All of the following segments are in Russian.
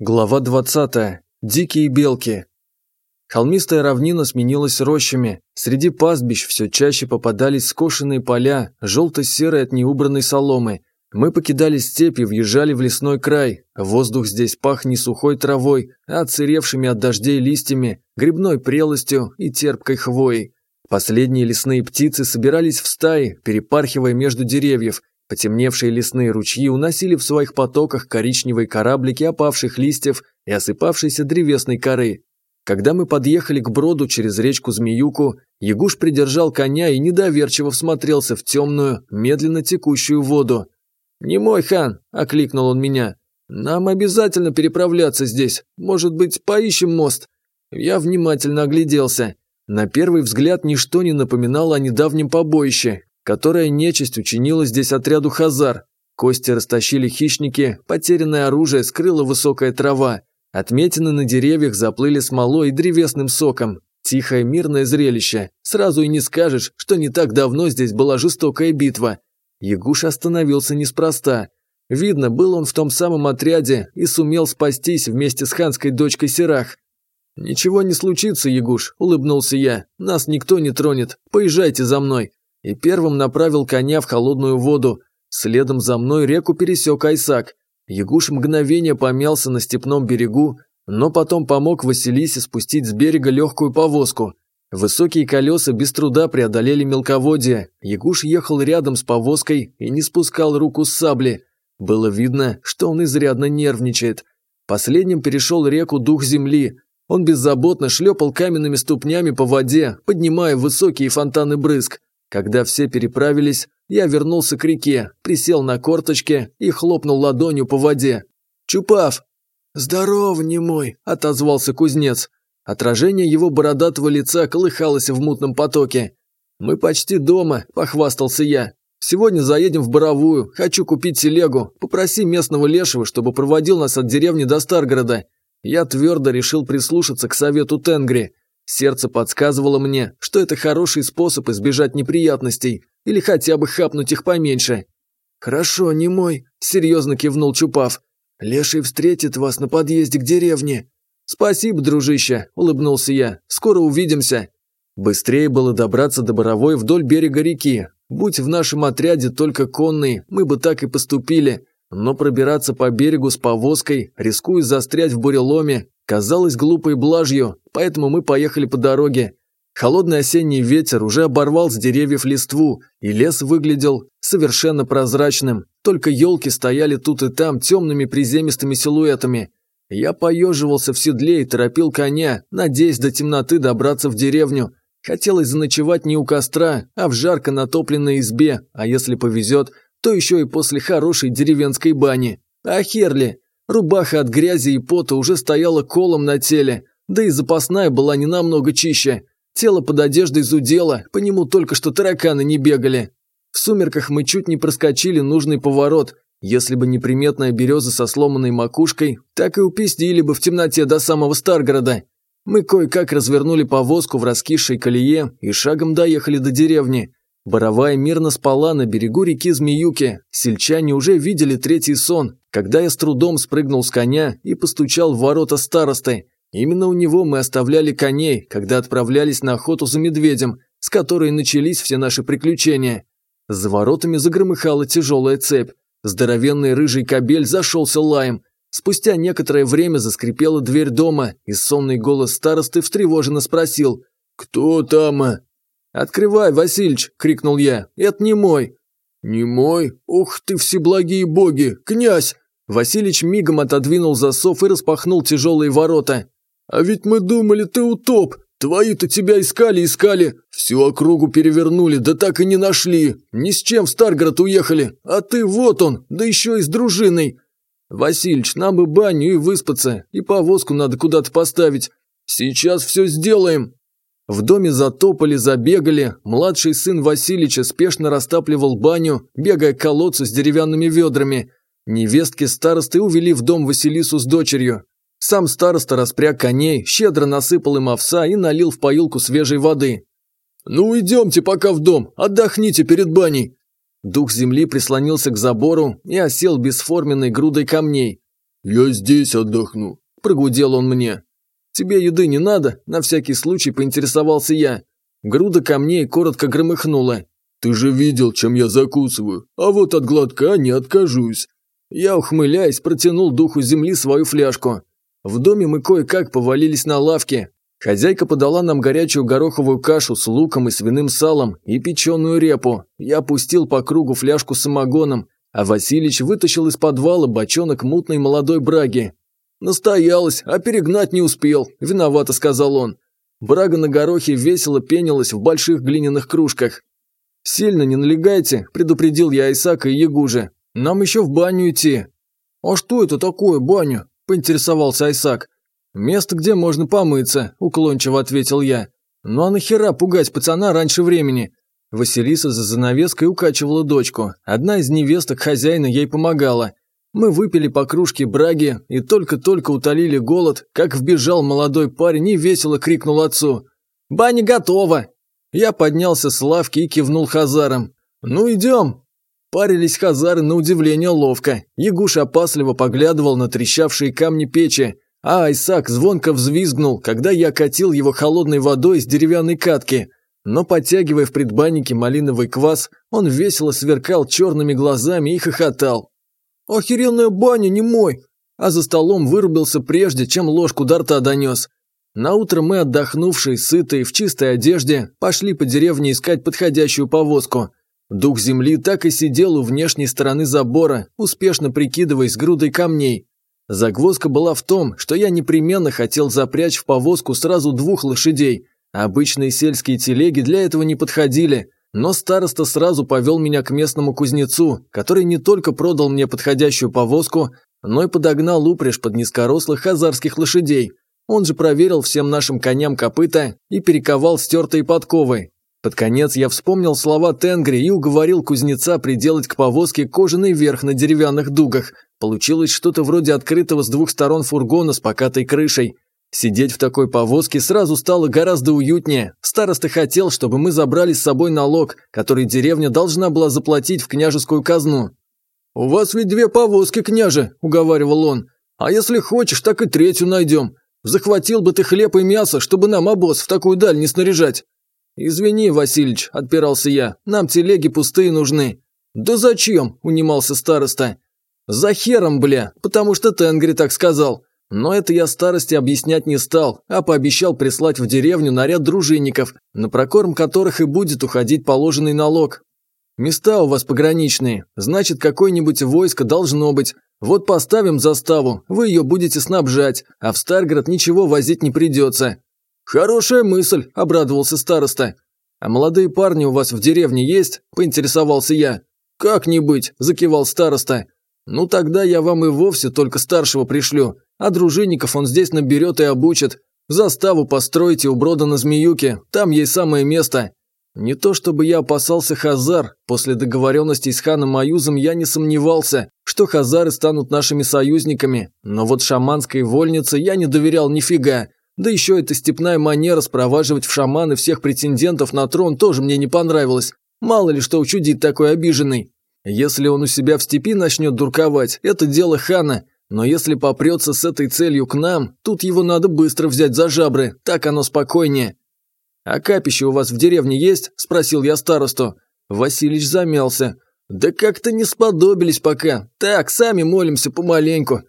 Глава 20. Дикие белки. Холмистая равнина сменилась рощами. Среди пастбищ все чаще попадались скошенные поля, желто-серые от неубранной соломы. Мы покидали степи, въезжали в лесной край. Воздух здесь пах не сухой травой, а отсыревшими от дождей листьями, грибной прелостью и терпкой хвоей. Последние лесные птицы собирались в стаи, перепархивая между деревьев, потемневшие лесные ручьи уносили в своих потоках коричневые кораблики опавших листьев и осыпавшейся древесной коры. Когда мы подъехали к броду через речку Змеюку, Ягуш придержал коня и недоверчиво всмотрелся в темную, медленно текущую воду. «Не мой хан!» – окликнул он меня. «Нам обязательно переправляться здесь. Может быть, поищем мост?» Я внимательно огляделся. На первый взгляд ничто не напоминало о недавнем побоище, которая нечистью учинила здесь отряду хазар. Кости растащили хищники, потерянное оружие скрыла высокая трава. Отметины на деревьях заплыли смолой и древесным соком. Тихое мирное зрелище. Сразу и не скажешь, что не так давно здесь была жестокая битва. Ягуш остановился неспроста. Видно, был он в том самом отряде и сумел спастись вместе с ханской дочкой Серах. «Ничего не случится, Ягуш», – улыбнулся я. «Нас никто не тронет. Поезжайте за мной и первым направил коня в холодную воду. Следом за мной реку пересек Айсак. Ягуш мгновение помялся на степном берегу, но потом помог Василисе спустить с берега легкую повозку. Высокие колеса без труда преодолели мелководье. Ягуш ехал рядом с повозкой и не спускал руку с сабли. Было видно, что он изрядно нервничает. Последним перешел реку дух земли. Он беззаботно шлепал каменными ступнями по воде, поднимая высокие фонтаны брызг. Когда все переправились, я вернулся к реке, присел на корточке и хлопнул ладонью по воде. «Чупав!» «Здоров, немой!» – отозвался кузнец. Отражение его бородатого лица колыхалось в мутном потоке. «Мы почти дома», – похвастался я. «Сегодня заедем в Боровую, хочу купить телегу. Попроси местного лешего, чтобы проводил нас от деревни до Старгорода». Я твердо решил прислушаться к совету Тенгри – Сердце подсказывало мне, что это хороший способ избежать неприятностей или хотя бы хапнуть их поменьше. «Хорошо, не мой», – серьезно кивнул Чупав. «Леший встретит вас на подъезде к деревне». «Спасибо, дружище», – улыбнулся я. «Скоро увидимся». Быстрее было добраться до Боровой вдоль берега реки. Будь в нашем отряде только конные, мы бы так и поступили. Но пробираться по берегу с повозкой, рискуя застрять в буреломе, Казалось глупой блажью, поэтому мы поехали по дороге. Холодный осенний ветер уже оборвал с деревьев листву, и лес выглядел совершенно прозрачным, только елки стояли тут и там темными приземистыми силуэтами. Я поеживался в седле и торопил коня, надеясь до темноты добраться в деревню. Хотелось заночевать не у костра, а в жарко натопленной избе, а если повезет, то еще и после хорошей деревенской бани. А херли! Рубаха от грязи и пота уже стояла колом на теле, да и запасная была не намного чище. Тело под одеждой зудело, по нему только что тараканы не бегали. В сумерках мы чуть не проскочили нужный поворот. Если бы не приметная береза со сломанной макушкой, так и упиздили бы в темноте до самого Старгорода. Мы кое-как развернули повозку в раскисшей колее и шагом доехали до деревни. Боровая мирно спала на берегу реки Змеюки. Сельчане уже видели третий сон, когда я с трудом спрыгнул с коня и постучал в ворота старосты. Именно у него мы оставляли коней, когда отправлялись на охоту за медведем, с которой начались все наши приключения. За воротами загромыхала тяжелая цепь. Здоровенный рыжий кобель зашелся лаем. Спустя некоторое время заскрипела дверь дома, и сонный голос старосты встревоженно спросил «Кто там?» «Открывай, Васильич!» – крикнул я. «Это не мой!» «Не мой? Ух ты, всеблагие боги! Князь!» Васильич мигом отодвинул засов и распахнул тяжелые ворота. «А ведь мы думали, ты утоп! Твои-то тебя искали, искали! Всю округу перевернули, да так и не нашли! Ни с чем в Старгород уехали! А ты вот он, да еще и с дружиной!» «Васильич, нам бы баню и выспаться, и повозку надо куда-то поставить. Сейчас все сделаем!» В доме затопали, забегали, младший сын Васильича спешно растапливал баню, бегая к колодцу с деревянными ведрами. Невестки старосты увели в дом Василису с дочерью. Сам староста распряг коней, щедро насыпал им овса и налил в поилку свежей воды. «Ну, идемте пока в дом, отдохните перед баней!» Дух земли прислонился к забору и осел бесформенной грудой камней. «Я здесь отдохну», – прогудел он мне. Тебе еды не надо?» – на всякий случай поинтересовался я. Груда камней коротко громыхнула. «Ты же видел, чем я закусываю, а вот от глотка не откажусь». Я, ухмыляясь, протянул духу земли свою фляжку. В доме мы кое-как повалились на лавке. Хозяйка подала нам горячую гороховую кашу с луком и свиным салом и печеную репу. Я пустил по кругу фляжку с самогоном, а Василич вытащил из подвала бочонок мутной молодой браги, Настоялась, а перегнать не успел, виновато сказал он. Брага на горохе весело пенилась в больших глиняных кружках. «Сильно не налегайте», – предупредил я Исака и Ягуже. «Нам еще в баню идти». «А что это такое, баню?» – поинтересовался Айсак. «Место, где можно помыться», – уклончиво ответил я. «Ну а нахера пугать пацана раньше времени?» Василиса за занавеской укачивала дочку. Одна из невесток хозяина ей помогала. Мы выпили по кружке браги и только-только утолили голод, как вбежал молодой парень и весело крикнул отцу. «Баня готова!» Я поднялся с лавки и кивнул хазарам. «Ну идем!» Парились хазары на удивление ловко. Ягуш опасливо поглядывал на трещавшие камни печи, а Айсак звонко взвизгнул, когда я катил его холодной водой из деревянной катки. Но подтягивая в предбаннике малиновый квас, он весело сверкал черными глазами и хохотал. Охеренная баня, не мой!» А за столом вырубился прежде, чем ложку дарта донес. Наутро мы, отдохнувшие, сытые, в чистой одежде, пошли по деревне искать подходящую повозку. Дух земли так и сидел у внешней стороны забора, успешно прикидываясь грудой камней. Загвоздка была в том, что я непременно хотел запрячь в повозку сразу двух лошадей. Обычные сельские телеги для этого не подходили – но староста сразу повел меня к местному кузнецу, который не только продал мне подходящую повозку, но и подогнал упряжь под низкорослых хазарских лошадей. Он же проверил всем нашим коням копыта и перековал стертые подковы. Под конец я вспомнил слова Тенгри и уговорил кузнеца приделать к повозке кожаный верх на деревянных дугах. Получилось что-то вроде открытого с двух сторон фургона с покатой крышей. Сидеть в такой повозке сразу стало гораздо уютнее. Староста хотел, чтобы мы забрали с собой налог, который деревня должна была заплатить в княжескую казну. «У вас ведь две повозки, княже», – уговаривал он. «А если хочешь, так и третью найдем. Захватил бы ты хлеб и мясо, чтобы нам обоз в такую даль не снаряжать». «Извини, Васильич», – отпирался я, – «нам телеги пустые нужны». «Да зачем?» – унимался староста. «За хером, бля, потому что Тенгри так сказал. Но это я старости объяснять не стал, а пообещал прислать в деревню наряд дружинников, на прокорм которых и будет уходить положенный налог. Места у вас пограничные, значит, какое-нибудь войско должно быть. Вот поставим заставу, вы ее будете снабжать, а в Старгород ничего возить не придется. Хорошая мысль, обрадовался староста. А молодые парни у вас в деревне есть? Поинтересовался я. Как-нибудь, закивал староста. Ну тогда я вам и вовсе только старшего пришлю. А дружинников он здесь наберет и обучит. Заставу постройте у брода на Змеюке, там ей самое место. Не то чтобы я опасался Хазар, после договоренностей с ханом Аюзом я не сомневался, что Хазары станут нашими союзниками, но вот шаманской вольнице я не доверял нифига. Да еще эта степная манера спроваживать в шаманы всех претендентов на трон тоже мне не понравилась. Мало ли что учудит такой обиженный. Если он у себя в степи начнет дурковать, это дело хана – но если попрется с этой целью к нам, тут его надо быстро взять за жабры, так оно спокойнее». «А капище у вас в деревне есть?» – спросил я старосту. Василич замялся. «Да как-то не сподобились пока. Так, сами молимся помаленьку».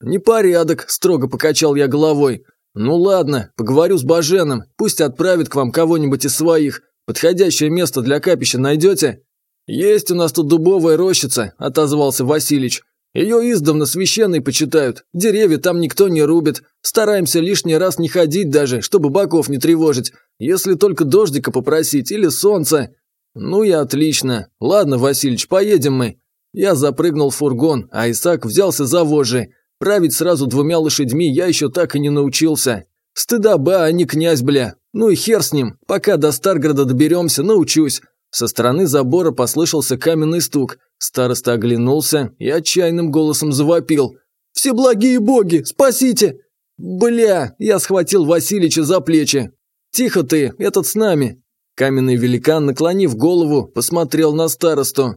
«Непорядок», – строго покачал я головой. «Ну ладно, поговорю с Баженом, пусть отправит к вам кого-нибудь из своих. Подходящее место для капища найдете?» «Есть у нас тут дубовая рощица», – отозвался Василич. Ее издавна священной почитают, деревья там никто не рубит. Стараемся лишний раз не ходить даже, чтобы боков не тревожить. Если только дождика попросить или солнца. Ну и отлично. Ладно, Васильич, поедем мы. Я запрыгнул в фургон, а Исаак взялся за вожжи. Править сразу двумя лошадьми я еще так и не научился. Стыда ба, а не князь, бля. Ну и хер с ним. Пока до Старгорода доберемся, научусь. Со стороны забора послышался каменный стук. Староста оглянулся и отчаянным голосом завопил. «Все благие боги, спасите!» «Бля!» – я схватил Васильича за плечи. «Тихо ты, этот с нами!» Каменный великан, наклонив голову, посмотрел на старосту.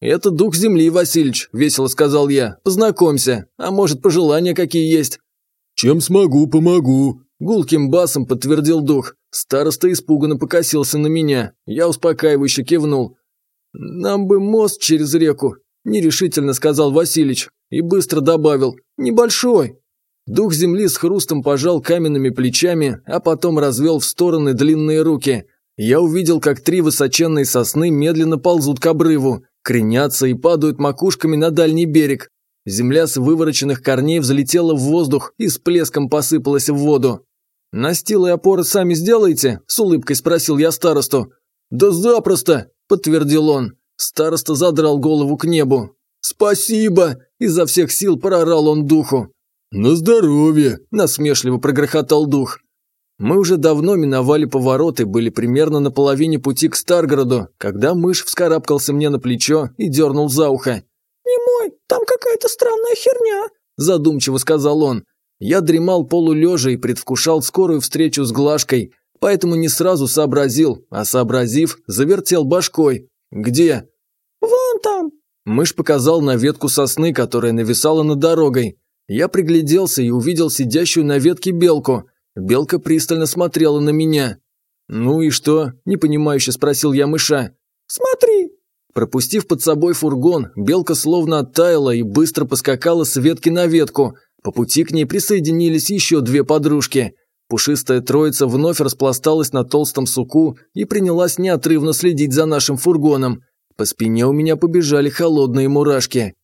«Это дух земли, Васильич», – весело сказал я. «Познакомься, а может, пожелания какие есть?» «Чем смогу, помогу», Гулким басом подтвердил дух. Староста испуганно покосился на меня. Я успокаивающе кивнул. «Нам бы мост через реку», – нерешительно сказал Васильич и быстро добавил «небольшой». Дух земли с хрустом пожал каменными плечами, а потом развел в стороны длинные руки. Я увидел, как три высоченные сосны медленно ползут к обрыву, кренятся и падают макушками на дальний берег. Земля с вывороченных корней взлетела в воздух и с плеском посыпалась в воду. «Настил и опоры сами сделаете?» – с улыбкой спросил я старосту. «Да запросто!» – подтвердил он. Староста задрал голову к небу. «Спасибо!» – изо всех сил прорал он духу. «На здоровье!» – насмешливо прогрохотал дух. Мы уже давно миновали повороты, были примерно на половине пути к Старгороду, когда мышь вскарабкался мне на плечо и дернул за ухо. «Не мой, там какая-то странная херня», – задумчиво сказал он. Я дремал полулежа и предвкушал скорую встречу с Глажкой, поэтому не сразу сообразил, а сообразив, завертел башкой. «Где?» «Вон там!» Мышь показал на ветку сосны, которая нависала над дорогой. Я пригляделся и увидел сидящую на ветке белку. Белка пристально смотрела на меня. «Ну и что?» – непонимающе спросил я мыша. «Смотри!» Пропустив под собой фургон, белка словно оттаяла и быстро поскакала с ветки на ветку – по пути к ней присоединились еще две подружки. Пушистая троица вновь распласталась на толстом суку и принялась неотрывно следить за нашим фургоном. По спине у меня побежали холодные мурашки.